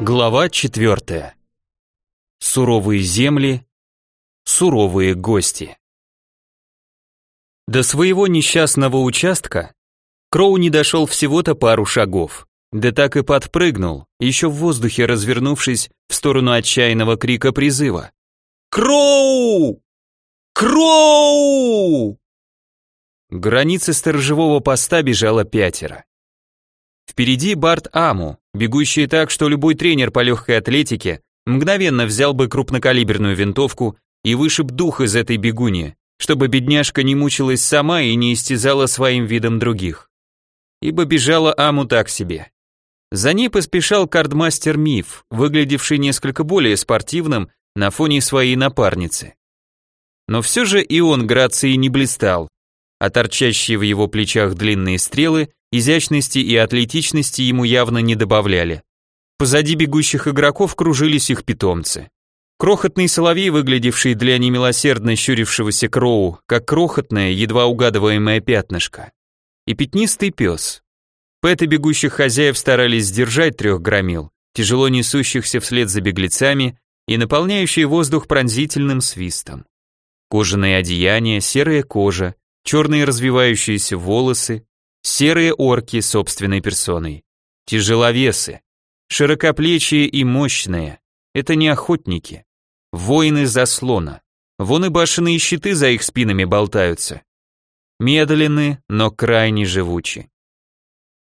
Глава четвертая. Суровые земли, суровые гости. До своего несчастного участка Кроу не дошел всего-то пару шагов, да так и подпрыгнул, еще в воздухе развернувшись в сторону отчаянного крика призыва. «Кроу! Кроу!» Границы сторожевого поста бежало пятеро. Впереди Барт Аму, бегущий так, что любой тренер по легкой атлетике мгновенно взял бы крупнокалиберную винтовку и вышиб дух из этой бегуни, чтобы бедняжка не мучилась сама и не истязала своим видом других. Ибо бежала Аму так себе. За ней поспешал кардмастер Миф, выглядевший несколько более спортивным на фоне своей напарницы. Но все же и он грацией не блистал, а торчащие в его плечах длинные стрелы изящности и атлетичности ему явно не добавляли. Позади бегущих игроков кружились их питомцы. Крохотный соловей, выглядевший для немилосердно щурившегося Кроу, как крохотное, едва угадываемое пятнышко. И пятнистый пес. Пэты бегущих хозяев старались сдержать трех громил, тяжело несущихся вслед за беглецами и наполняющие воздух пронзительным свистом. Кожаные одеяния, серая кожа, черные развивающиеся волосы, Серые орки собственной персоной. Тяжеловесы. Широкоплечие и мощные. Это не охотники. Воины заслона. Вон и башенные щиты за их спинами болтаются. Медленны, но крайне живучи.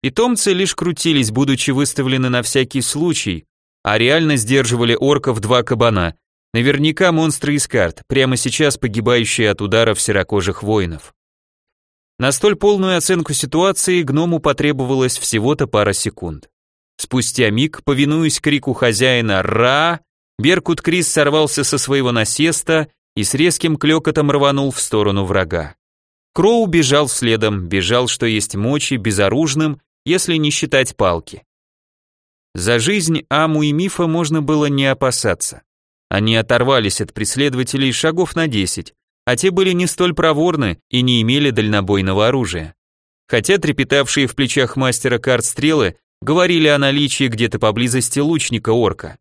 Питомцы лишь крутились, будучи выставлены на всякий случай, а реально сдерживали орков два кабана, наверняка монстры из карт, прямо сейчас погибающие от ударов серокожих воинов. На столь полную оценку ситуации гному потребовалось всего-то пара секунд. Спустя миг, повинуясь крику хозяина «Ра!», Беркут Крис сорвался со своего насеста и с резким клёкотом рванул в сторону врага. Кроу бежал следом, бежал, что есть мочи, безоружным, если не считать палки. За жизнь Аму и Мифа можно было не опасаться. Они оторвались от преследователей шагов на десять, а те были не столь проворны и не имели дальнобойного оружия. Хотя трепетавшие в плечах мастера карт стрелы говорили о наличии где-то поблизости лучника-орка.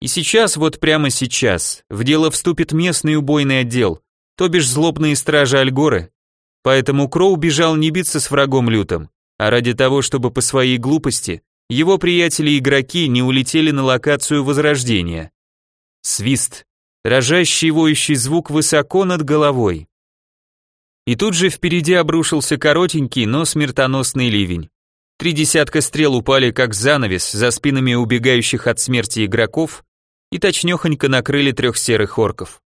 И сейчас, вот прямо сейчас, в дело вступит местный убойный отдел, то бишь злобные стражи Альгоры. Поэтому Кроу бежал не биться с врагом лютым, а ради того, чтобы по своей глупости его приятели-игроки не улетели на локацию Возрождения. Свист, рожащий воющий звук высоко над головой. И тут же впереди обрушился коротенький, но смертоносный ливень. Три десятка стрел упали как занавес за спинами убегающих от смерти игроков и точнёхонько накрыли трех серых орков.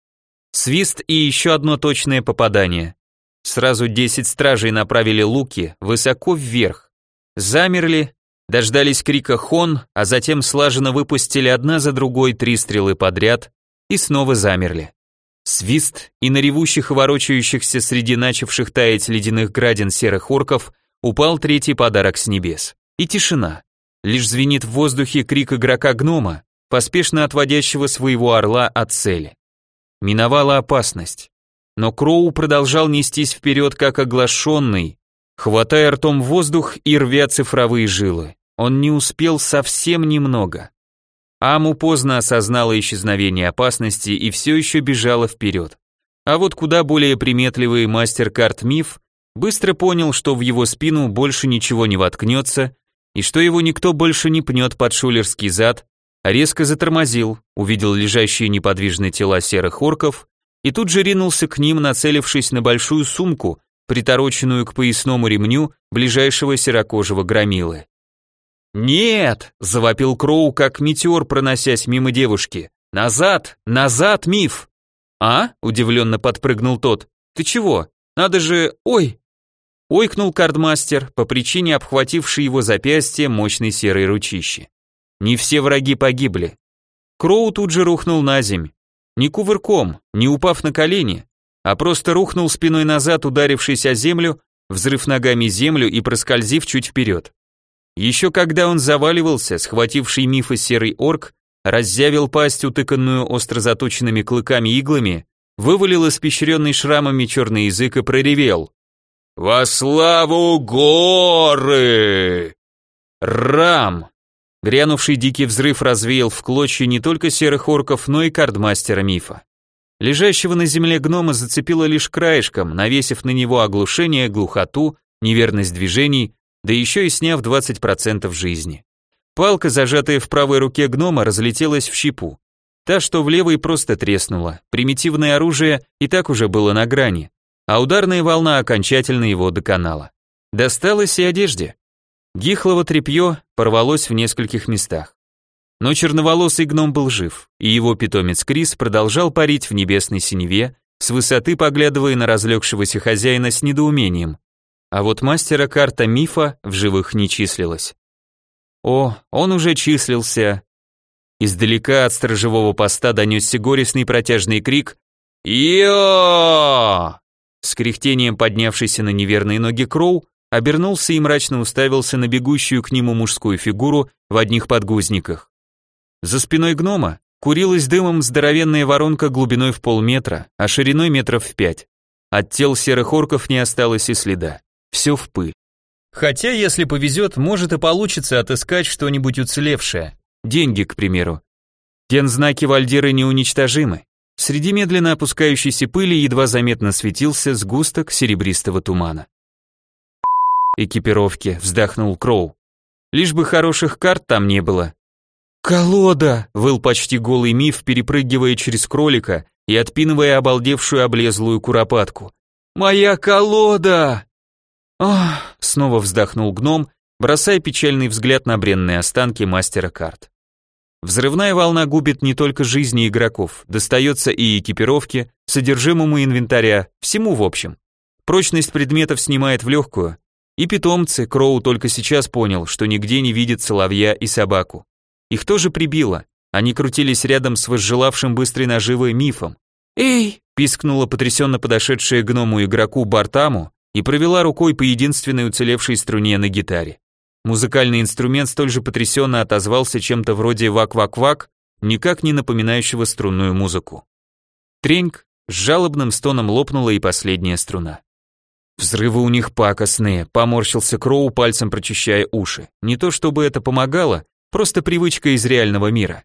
Свист и еще одно точное попадание. Сразу десять стражей направили луки высоко вверх. Замерли, дождались крика хон, а затем слаженно выпустили одна за другой три стрелы подряд, и снова замерли. Свист, и на ревущих и ворочающихся среди начавших таять ледяных градин серых орков упал третий подарок с небес. И тишина. Лишь звенит в воздухе крик игрока-гнома, поспешно отводящего своего орла от цели. Миновала опасность. Но Кроу продолжал нестись вперед, как оглашенный, хватая ртом воздух и рвя цифровые жилы. Он не успел совсем немного. Аму поздно осознала исчезновение опасности и все еще бежала вперед. А вот куда более приметливый мастер-карт Миф быстро понял, что в его спину больше ничего не воткнется, и что его никто больше не пнет под шулерский зад, а резко затормозил, увидел лежащие неподвижные тела серых орков и тут же ринулся к ним, нацелившись на большую сумку, притороченную к поясному ремню ближайшего серокожего громилы. «Нет!» – завопил Кроу, как метеор, проносясь мимо девушки. «Назад! Назад, миф!» «А?» – удивленно подпрыгнул тот. «Ты чего? Надо же... Ой!» Ойкнул кардмастер, по причине обхватившей его запястье мощной серой ручищи. Не все враги погибли. Кроу тут же рухнул на земь. Не кувырком, не упав на колени, а просто рухнул спиной назад, ударившись о землю, взрыв ногами землю и проскользив чуть вперед. Еще когда он заваливался, схвативший мифа серый орк, раззявил пасть, утыканную остро заточенными клыками иглами, вывалил испещренный шрамами черный язык и проревел. «Во славу горы!» Рам! Грянувший дикий взрыв развеял в клочья не только серых орков, но и кардмастера мифа. Лежащего на земле гнома зацепило лишь краешком, навесив на него оглушение, глухоту, неверность движений, да еще и сняв 20% жизни. Палка, зажатая в правой руке гнома, разлетелась в щепу. Та, что в левой, просто треснула. Примитивное оружие и так уже было на грани, а ударная волна окончательно его доконала. Досталось и одежде. Гихлово тряпье порвалось в нескольких местах. Но черноволосый гном был жив, и его питомец Крис продолжал парить в небесной синеве, с высоты поглядывая на разлегшегося хозяина с недоумением. А вот мастера карта мифа в живых не числилось. О, он уже числился. Издалека от сторожевого поста донесся горестный протяжный крик «Йо!». С кряхтением поднявшийся на неверные ноги Кроу обернулся и мрачно уставился на бегущую к нему мужскую фигуру в одних подгузниках. За спиной гнома курилась дымом здоровенная воронка глубиной в полметра, а шириной метров в пять. От тел серых орков не осталось и следа. Все в пыль. Хотя, если повезет, может и получится отыскать что-нибудь уцелевшее. Деньги, к примеру. Гензнаки Вальдиры неуничтожимы. Среди медленно опускающейся пыли едва заметно светился сгусток серебристого тумана экипировки, вздохнул Кроу. Лишь бы хороших карт там не было. Колода, выл почти голый миф, перепрыгивая через кролика и отпинывая обалдевшую облезлую куропатку. Моя колода! Ах, снова вздохнул гном, бросая печальный взгляд на бренные останки мастера карт. Взрывная волна губит не только жизни игроков, достается и экипировке, содержимому инвентаря, всему в общем. Прочность предметов снимает в легкую, и питомцы, Кроу только сейчас понял, что нигде не видит соловья и собаку. Их тоже прибило, они крутились рядом с возжелавшим быстрой наживой мифом. «Эй!» – пискнула потрясенно подошедшая гному игроку Бартаму и провела рукой по единственной уцелевшей струне на гитаре. Музыкальный инструмент столь же потрясенно отозвался чем-то вроде вак-вак-вак, никак не напоминающего струнную музыку. Треньк с жалобным стоном лопнула и последняя струна. Взрывы у них пакостные, поморщился Кроу, пальцем прочищая уши. Не то чтобы это помогало, просто привычка из реального мира.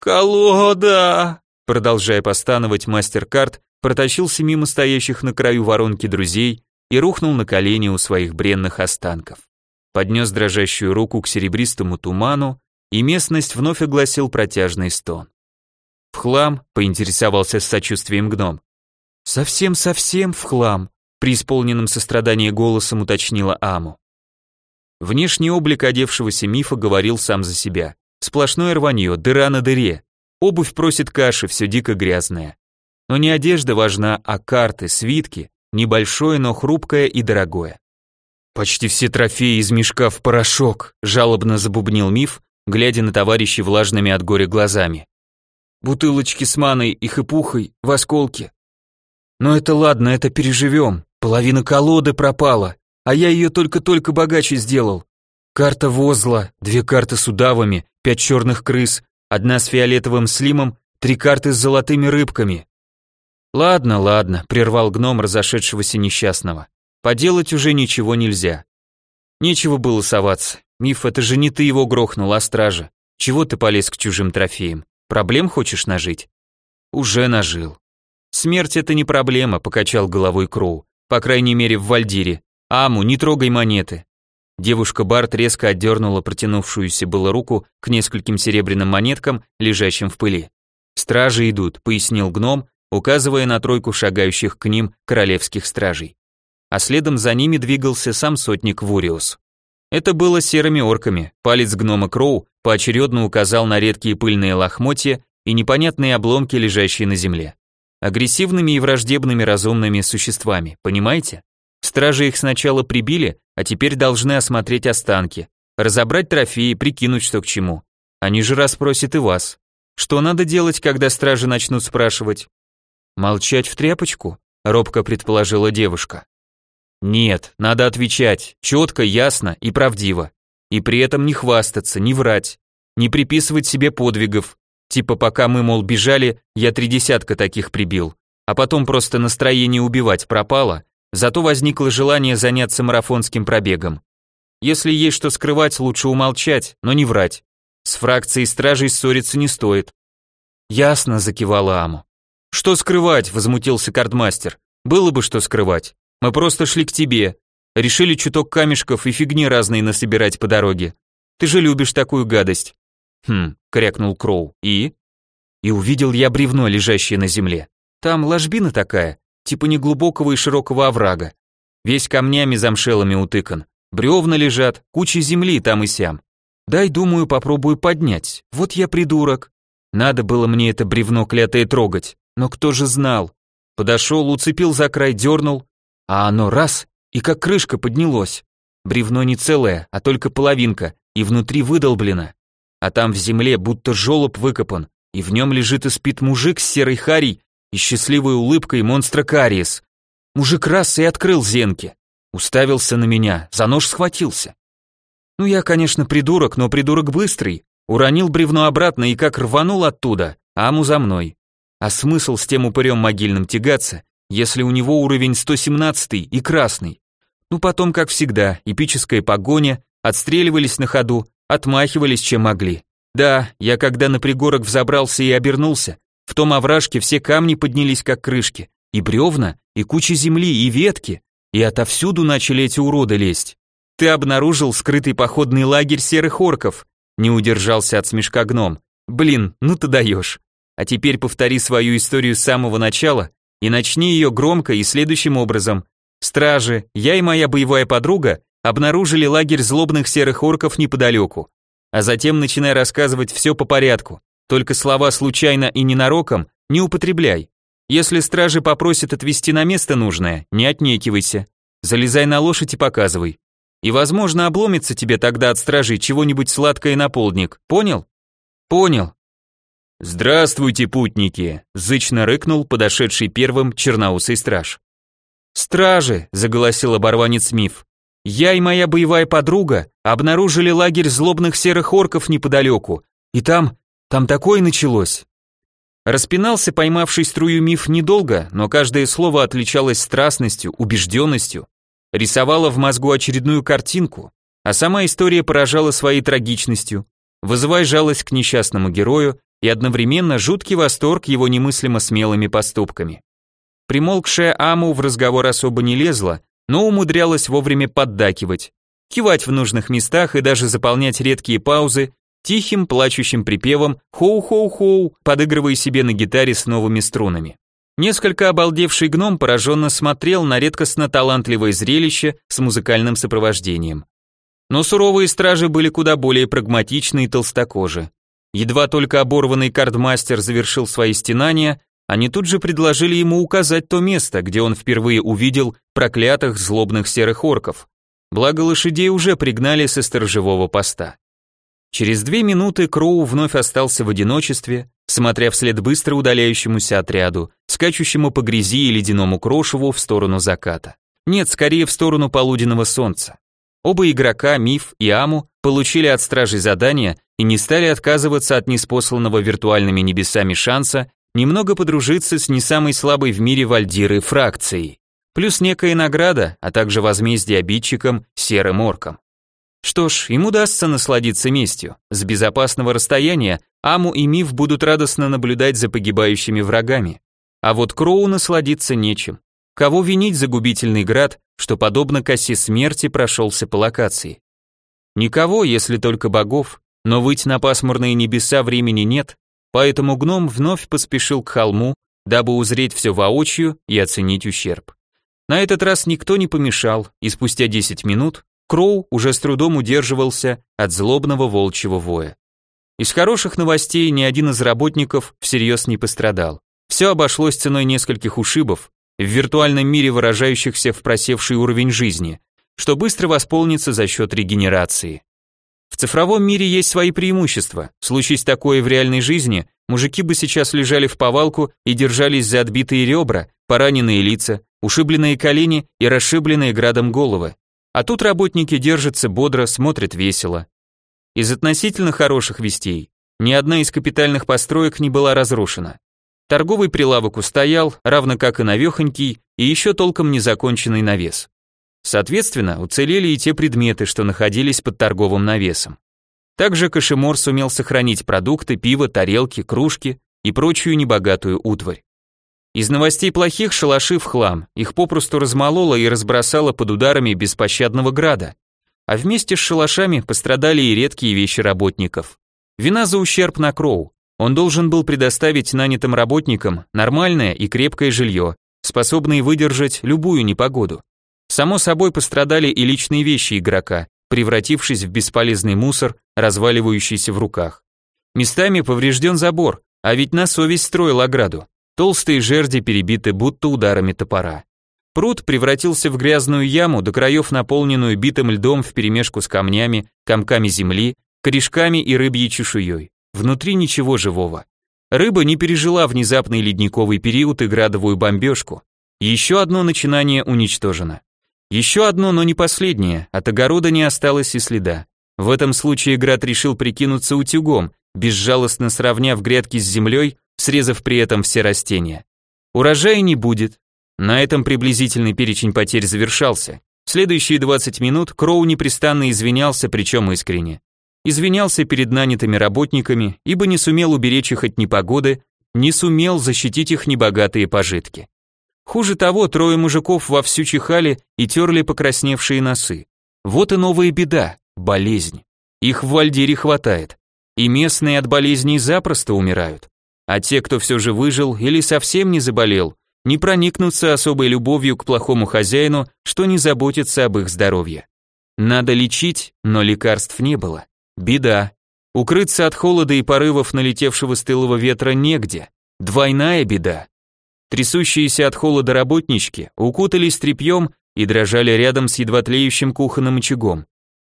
«Колода!» Продолжая постановать мастер-карт, протащился мимо стоящих на краю воронки друзей и рухнул на колени у своих бренных останков. Поднес дрожащую руку к серебристому туману, и местность вновь огласил протяжный стон. «В хлам?» — поинтересовался с сочувствием гном. «Совсем-совсем в хлам», преисполненным сострадания голосом уточнила Аму. Внешний облик одевшегося мифа говорил сам за себя. Сплошное рванье, дыра на дыре. Обувь просит каши, все дико грязное. Но не одежда важна, а карты, свитки, небольшое, но хрупкое и дорогое. Почти все трофеи из мешка в порошок, жалобно забубнил миф, глядя на товарищей влажными от горя глазами. Бутылочки с маной и хыпухой в осколке. Но это ладно, это переживем. Половина колоды пропала, а я ее только-только богаче сделал. Карта возла, две карты с удавами, пять черных крыс, одна с фиолетовым слимом, три карты с золотыми рыбками. Ладно, ладно, прервал гном разошедшегося несчастного. Поделать уже ничего нельзя. Нечего было соваться. Миф, это же не ты его грохнул, а стража. Чего ты полез к чужим трофеям? Проблем хочешь нажить? Уже нажил. Смерть это не проблема, покачал головой Кроу по крайней мере в Вальдире. Аму, не трогай монеты. Девушка Барт резко отдернула протянувшуюся было руку к нескольким серебряным монеткам, лежащим в пыли. «Стражи идут», — пояснил гном, указывая на тройку шагающих к ним королевских стражей. А следом за ними двигался сам сотник Вуриус. Это было серыми орками, палец гнома Кроу поочередно указал на редкие пыльные лохмотья и непонятные обломки, лежащие на земле агрессивными и враждебными разумными существами, понимаете? Стражи их сначала прибили, а теперь должны осмотреть останки, разобрать трофеи, прикинуть, что к чему. Они же расспросят и вас. Что надо делать, когда стражи начнут спрашивать? Молчать в тряпочку? Робко предположила девушка. Нет, надо отвечать, четко, ясно и правдиво. И при этом не хвастаться, не врать, не приписывать себе подвигов, Типа пока мы, мол, бежали, я три десятка таких прибил, а потом просто настроение убивать пропало, зато возникло желание заняться марафонским пробегом. Если есть что скрывать, лучше умолчать, но не врать. С фракцией стражей ссориться не стоит. Ясно, закивала Аму. Что скрывать, возмутился кардмастер. Было бы что скрывать. Мы просто шли к тебе. Решили чуток камешков и фигни разные насобирать по дороге. Ты же любишь такую гадость. Хм, крякнул Кроу. И? И увидел я бревно, лежащее на земле. Там ложбина такая, типа неглубокого и широкого оврага. Весь камнями замшелыми утыкан. Бревна лежат, куча земли там и сям. Дай, думаю, попробую поднять. Вот я придурок. Надо было мне это бревно клятое трогать. Но кто же знал? Подошел, уцепил за край, дернул, а оно раз, и как крышка поднялось. Бревно не целое, а только половинка, и внутри выдолблено. А там в земле будто жолоб выкопан, и в нем лежит и спит мужик с серой харей и счастливой улыбкой монстра Кариес. Мужик раз и открыл зенки. Уставился на меня, за нож схватился. Ну я, конечно, придурок, но придурок быстрый. Уронил бревно обратно и как рванул оттуда, аму за мной. А смысл с тем упырем могильным тягаться, если у него уровень 117 и красный? Ну потом, как всегда, эпическая погоня, отстреливались на ходу, отмахивались чем могли. Да, я когда на пригорок взобрался и обернулся, в том овражке все камни поднялись как крышки, и бревна, и куча земли, и ветки, и отовсюду начали эти уроды лезть. Ты обнаружил скрытый походный лагерь серых орков, не удержался от смешка гном. Блин, ну ты даешь. А теперь повтори свою историю с самого начала и начни ее громко и следующим образом. Стражи, я и моя боевая подруга обнаружили лагерь злобных серых орков неподалеку. А затем начинай рассказывать все по порядку. Только слова случайно и ненароком не употребляй. Если стражи попросят отвезти на место нужное, не отнекивайся. Залезай на лошадь и показывай. И, возможно, обломится тебе тогда от стражей чего-нибудь сладкое на полдник. Понял? Понял. Здравствуйте, путники, зычно рыкнул подошедший первым черноусый страж. Стражи, заголосил оборванец Миф. Я и моя боевая подруга обнаружили лагерь злобных серых орков неподалеку, и там, там такое началось. Распинался поймавший струю Миф недолго, но каждое слово отличалось страстностью, убежденностью, рисовала в мозгу очередную картинку, а сама история поражала своей трагичностью, вызывая жалость к несчастному герою и одновременно жуткий восторг его немыслимо смелыми поступками. Примолкшая Аму в разговор особо не лезла, но умудрялась вовремя поддакивать, кивать в нужных местах и даже заполнять редкие паузы тихим плачущим припевом «хоу-хоу-хоу», подыгрывая себе на гитаре с новыми струнами. Несколько обалдевший гном пораженно смотрел на редкостно талантливое зрелище с музыкальным сопровождением. Но суровые стражи были куда более прагматичны и толстокожи. Едва только оборванный кардмастер завершил свои стенания, они тут же предложили ему указать то место, где он впервые увидел проклятых злобных серых орков. Благо лошадей уже пригнали со сторожевого поста. Через две минуты Кроу вновь остался в одиночестве, смотря вслед быстро удаляющемуся отряду, скачущему по грязи и ледяному крошеву в сторону заката. Нет, скорее в сторону полуденного солнца. Оба игрока, Миф и Аму, получили от стражей задания и не стали отказываться от неспосланного виртуальными небесами шанса немного подружиться с не самой слабой в мире вальдиры фракцией. Плюс некая награда, а также возмездие обидчикам, серым оркам. Что ж, им удастся насладиться местью. С безопасного расстояния Аму и Миф будут радостно наблюдать за погибающими врагами. А вот Кроу насладиться нечем. Кого винить за губительный град, что подобно косе смерти прошелся по локации? Никого, если только богов, но выть на пасмурные небеса времени нет, поэтому гном вновь поспешил к холму, дабы узреть все воочию и оценить ущерб. На этот раз никто не помешал, и спустя 10 минут Кроу уже с трудом удерживался от злобного волчьего воя. Из хороших новостей ни один из работников всерьез не пострадал. Все обошлось ценой нескольких ушибов, в виртуальном мире выражающихся в просевший уровень жизни, что быстро восполнится за счет регенерации. В цифровом мире есть свои преимущества. Случись такое в реальной жизни, мужики бы сейчас лежали в повалку и держались за отбитые ребра, пораненные лица, ушибленные колени и расшибленные градом головы. А тут работники держатся бодро, смотрят весело. Из относительно хороших вестей ни одна из капитальных построек не была разрушена. Торговый прилавок устоял, равно как и навехонький и еще толком не законченный навес. Соответственно, уцелели и те предметы, что находились под торговым навесом. Также Кашемор сумел сохранить продукты, пиво, тарелки, кружки и прочую небогатую утварь. Из новостей плохих шалаши в хлам, их попросту размололо и разбросало под ударами беспощадного града. А вместе с шалашами пострадали и редкие вещи работников. Вина за ущерб на Кроу. Он должен был предоставить нанятым работникам нормальное и крепкое жилье, способное выдержать любую непогоду. Само собой пострадали и личные вещи игрока, превратившись в бесполезный мусор, разваливающийся в руках. Местами поврежден забор, а ведь на совесть строил ограду. Толстые жерди перебиты будто ударами топора. Пруд превратился в грязную яму, до краев наполненную битым льдом вперемешку с камнями, комками земли, корешками и рыбьей чешуей. Внутри ничего живого. Рыба не пережила внезапный ледниковый период и градовую бомбежку. Еще одно начинание уничтожено. Еще одно, но не последнее, от огорода не осталось и следа. В этом случае град решил прикинуться утюгом, безжалостно сравняв грядки с землей, срезав при этом все растения. Урожая не будет. На этом приблизительный перечень потерь завершался. Следующие 20 минут Кроу непрестанно извинялся, причем искренне. Извинялся перед нанятыми работниками, ибо не сумел уберечь их от непогоды, не сумел защитить их небогатые пожитки. Хуже того, трое мужиков вовсю чихали и терли покрасневшие носы. Вот и новая беда – болезнь. Их в Вальдире хватает. И местные от болезней запросто умирают. А те, кто все же выжил или совсем не заболел, не проникнутся особой любовью к плохому хозяину, что не заботится об их здоровье. Надо лечить, но лекарств не было. Беда. Укрыться от холода и порывов налетевшего с тылого ветра негде. Двойная беда. Трясущиеся от холода работнички укутались тряпьем и дрожали рядом с едва тлеющим кухонным очагом.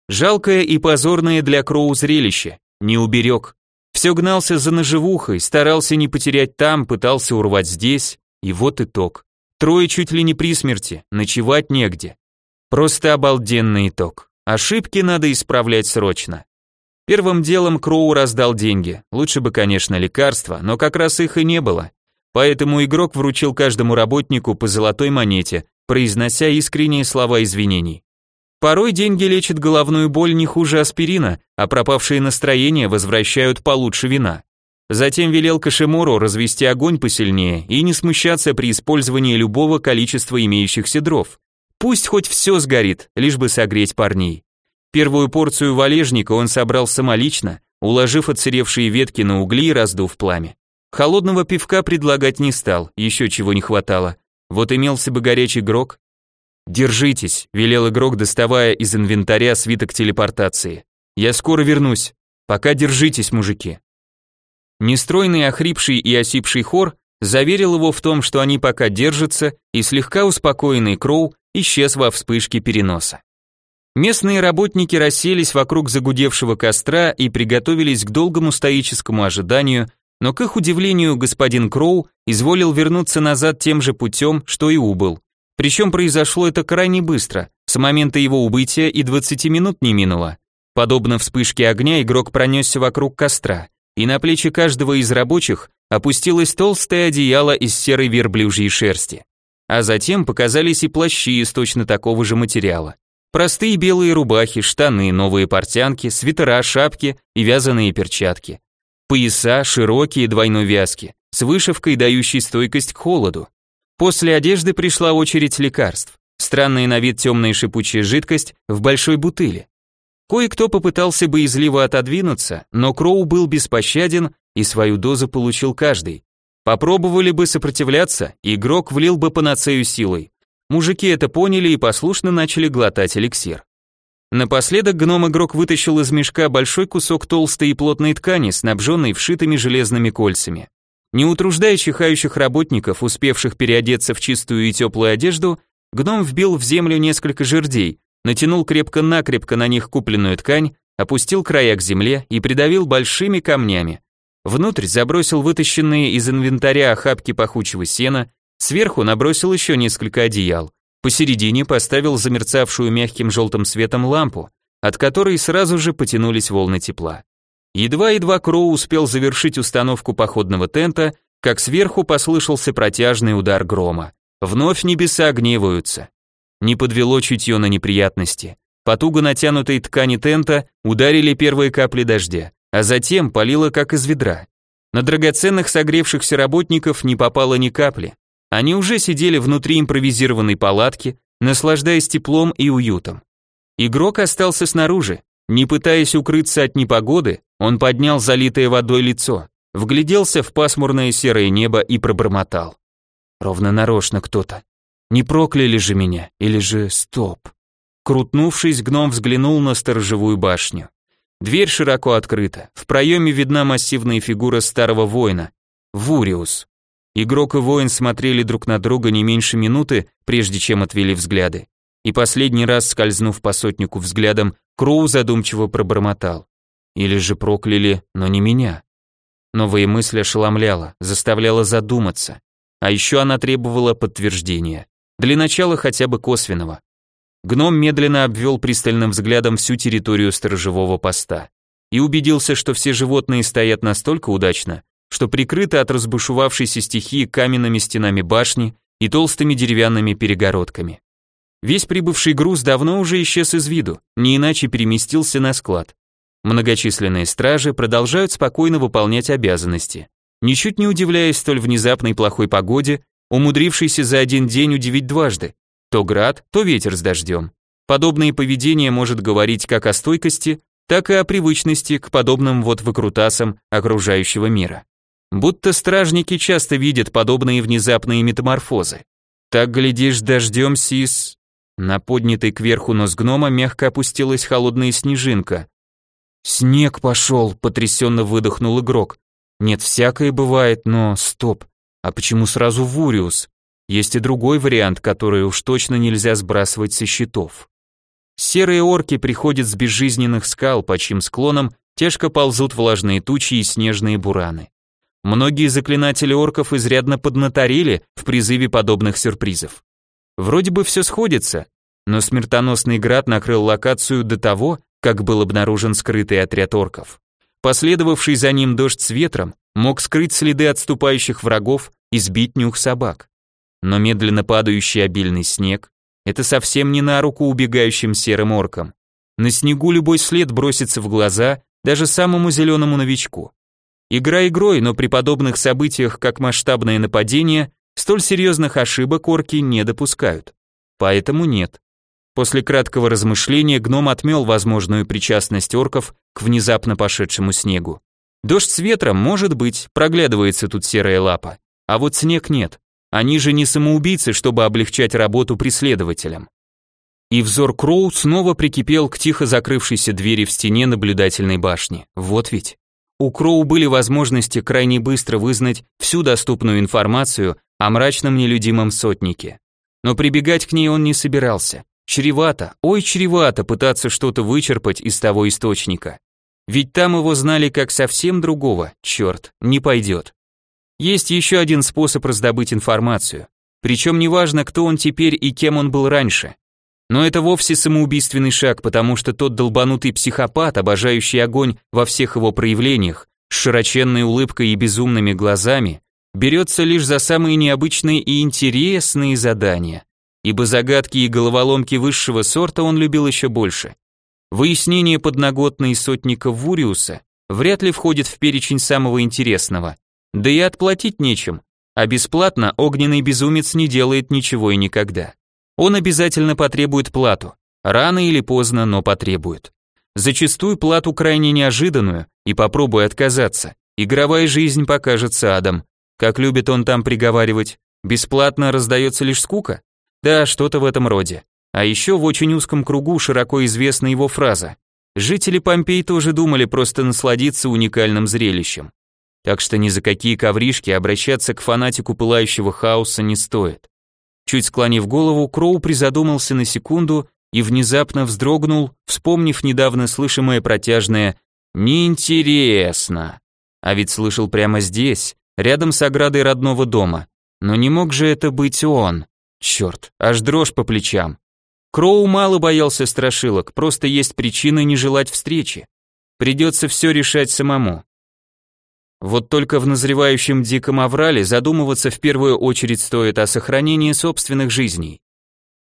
Жалкое и позорное для Кроу зрелище, не уберег. Все гнался за наживухой, старался не потерять там, пытался урвать здесь, и вот итог. Трое чуть ли не при смерти, ночевать негде. Просто обалденный итог. Ошибки надо исправлять срочно. Первым делом Кроу раздал деньги. Лучше бы, конечно, лекарства, но как раз их и не было. Поэтому игрок вручил каждому работнику по золотой монете, произнося искренние слова извинений. Порой деньги лечат головную боль не хуже аспирина, а пропавшие настроения возвращают получше вина. Затем велел Кашемору развести огонь посильнее и не смущаться при использовании любого количества имеющихся дров. Пусть хоть все сгорит, лишь бы согреть парней. Первую порцию валежника он собрал самолично, уложив отсыревшие ветки на угли и раздув пламя. Холодного пивка предлагать не стал, еще чего не хватало. Вот имелся бы горячий грок. «Держитесь», — велел игрок, доставая из инвентаря свиток телепортации. «Я скоро вернусь. Пока держитесь, мужики». Нестройный, охрипший и осипший хор заверил его в том, что они пока держатся, и слегка успокоенный Кроу исчез во вспышке переноса. Местные работники расселись вокруг загудевшего костра и приготовились к долгому стоическому ожиданию, но к их удивлению господин Кроу изволил вернуться назад тем же путем, что и убыл. Причем произошло это крайне быстро, с момента его убытия и 20 минут не минуло. Подобно вспышке огня игрок пронесся вокруг костра, и на плечи каждого из рабочих опустилось толстое одеяло из серой верблюжьей шерсти. А затем показались и плащи из точно такого же материала. Простые белые рубахи, штаны, новые портянки, свитера, шапки и вязаные перчатки пояса широкие двойной вязки, с вышивкой, дающей стойкость к холоду. После одежды пришла очередь лекарств. Странная на вид темная шипучая жидкость в большой бутыле. Кое-кто попытался бы излива отодвинуться, но Кроу был беспощаден и свою дозу получил каждый. Попробовали бы сопротивляться, игрок влил бы панацею силой. Мужики это поняли и послушно начали глотать эликсир. Напоследок гном-игрок вытащил из мешка большой кусок толстой и плотной ткани, снабженной вшитыми железными кольцами. Не утруждая чихающих работников, успевших переодеться в чистую и теплую одежду, гном вбил в землю несколько жердей, натянул крепко-накрепко на них купленную ткань, опустил края к земле и придавил большими камнями. Внутрь забросил вытащенные из инвентаря охапки пахучего сена, сверху набросил еще несколько одеял. Посередине поставил замерцавшую мягким желтым светом лампу, от которой сразу же потянулись волны тепла. Едва-едва Кроу успел завершить установку походного тента, как сверху послышался протяжный удар грома. Вновь небеса гневаются. Не подвело чутье на неприятности. По туго натянутой ткани тента ударили первые капли дождя, а затем полило как из ведра. На драгоценных согревшихся работников не попало ни капли. Они уже сидели внутри импровизированной палатки, наслаждаясь теплом и уютом. Игрок остался снаружи. Не пытаясь укрыться от непогоды, он поднял залитое водой лицо, вгляделся в пасмурное серое небо и пробормотал. Ровно нарочно кто-то. Не прокляли же меня, или же стоп. Крутнувшись, гном взглянул на сторожевую башню. Дверь широко открыта, в проеме видна массивная фигура старого воина, Вуриус. Игрок и воин смотрели друг на друга не меньше минуты, прежде чем отвели взгляды. И последний раз, скользнув по сотнику взглядом, Кроу задумчиво пробормотал. Или же прокляли, но не меня. Новая мысль ошеломляла, заставляла задуматься. А еще она требовала подтверждения. Для начала хотя бы косвенного. Гном медленно обвел пристальным взглядом всю территорию сторожевого поста и убедился, что все животные стоят настолько удачно, что прикрыты от разбушевавшейся стихии каменными стенами башни и толстыми деревянными перегородками. Весь прибывший груз давно уже исчез из виду, не иначе переместился на склад. Многочисленные стражи продолжают спокойно выполнять обязанности, ничуть не удивляясь столь внезапной плохой погоде, умудрившейся за один день удивить дважды, то град, то ветер с дождем. Подобное поведение может говорить как о стойкости, так и о привычности к подобным вот выкрутасам окружающего мира. Будто стражники часто видят подобные внезапные метаморфозы. Так, глядишь, дождем сис... На поднятый кверху нос гнома мягко опустилась холодная снежинка. «Снег пошел», — потрясенно выдохнул игрок. «Нет, всякое бывает, но стоп. А почему сразу Вуриус? Есть и другой вариант, который уж точно нельзя сбрасывать со счетов. Серые орки приходят с безжизненных скал, по чьим склонам тяжко ползут влажные тучи и снежные бураны. Многие заклинатели орков изрядно поднаторели в призыве подобных сюрпризов. Вроде бы все сходится, но смертоносный град накрыл локацию до того, как был обнаружен скрытый отряд орков. Последовавший за ним дождь с ветром мог скрыть следы отступающих врагов и сбить нюх собак. Но медленно падающий обильный снег – это совсем не на руку убегающим серым оркам. На снегу любой след бросится в глаза даже самому зеленому новичку. Игра игрой, но при подобных событиях, как масштабное нападение, столь серьезных ошибок орки не допускают. Поэтому нет. После краткого размышления гном отмел возможную причастность орков к внезапно пошедшему снегу. Дождь с ветром, может быть, проглядывается тут серая лапа, а вот снег нет. Они же не самоубийцы, чтобы облегчать работу преследователям. И взор Кроу снова прикипел к тихо закрывшейся двери в стене наблюдательной башни. Вот ведь. У Кроу были возможности крайне быстро вызнать всю доступную информацию о мрачном нелюдимом сотнике. Но прибегать к ней он не собирался. Чревато, ой, чревато пытаться что-то вычерпать из того источника. Ведь там его знали как совсем другого, черт, не пойдет. Есть еще один способ раздобыть информацию. Причем неважно, кто он теперь и кем он был раньше. Но это вовсе самоубийственный шаг, потому что тот долбанутый психопат, обожающий огонь во всех его проявлениях, с широченной улыбкой и безумными глазами, берется лишь за самые необычные и интересные задания, ибо загадки и головоломки высшего сорта он любил еще больше. Выяснение подноготной сотника Вуриуса вряд ли входит в перечень самого интересного, да и отплатить нечем, а бесплатно огненный безумец не делает ничего и никогда он обязательно потребует плату. Рано или поздно, но потребует. Зачастую плату крайне неожиданную, и попробуй отказаться. Игровая жизнь покажется адом. Как любит он там приговаривать, бесплатно раздается лишь скука? Да, что-то в этом роде. А еще в очень узком кругу широко известна его фраза. Жители Помпей тоже думали просто насладиться уникальным зрелищем. Так что ни за какие ковришки обращаться к фанатику пылающего хаоса не стоит. Чуть склонив голову, Кроу призадумался на секунду и внезапно вздрогнул, вспомнив недавно слышимое протяжное «неинтересно». А ведь слышал прямо здесь, рядом с оградой родного дома. Но не мог же это быть он. Черт, аж дрожь по плечам. Кроу мало боялся страшилок, просто есть причины не желать встречи. Придется все решать самому. Вот только в назревающем диком аврале задумываться в первую очередь стоит о сохранении собственных жизней.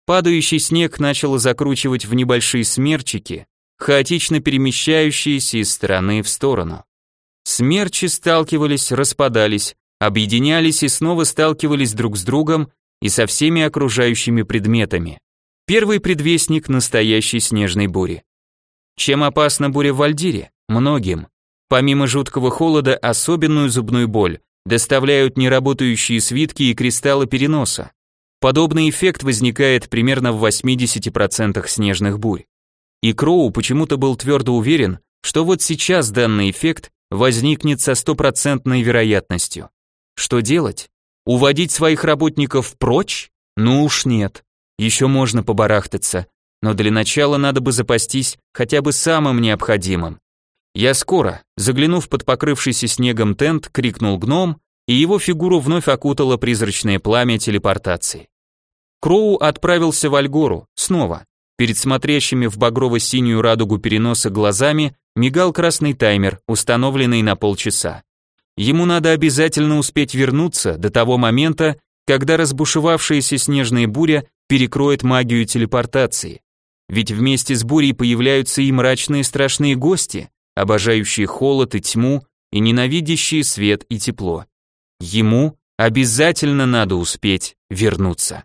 Падающий снег начало закручивать в небольшие смерчики, хаотично перемещающиеся из стороны в сторону. Смерчи сталкивались, распадались, объединялись и снова сталкивались друг с другом и со всеми окружающими предметами. Первый предвестник настоящей снежной бури. Чем опасна буря в Вальдире? Многим. Помимо жуткого холода, особенную зубную боль доставляют неработающие свитки и кристаллы переноса. Подобный эффект возникает примерно в 80% снежных бурь. И Кроу почему-то был твердо уверен, что вот сейчас данный эффект возникнет со стопроцентной вероятностью. Что делать? Уводить своих работников прочь? Ну уж нет. Еще можно побарахтаться, но для начала надо бы запастись хотя бы самым необходимым. Я скоро, заглянув под покрывшийся снегом тент, крикнул гном, и его фигуру вновь окутало призрачное пламя телепортации. Кроу отправился в Альгору, снова. Перед смотрящими в багрово-синюю радугу переноса глазами мигал красный таймер, установленный на полчаса. Ему надо обязательно успеть вернуться до того момента, когда разбушевавшаяся снежная буря перекроет магию телепортации. Ведь вместе с бурей появляются и мрачные страшные гости, обожающие холод и тьму и ненавидящие свет и тепло. Ему обязательно надо успеть вернуться.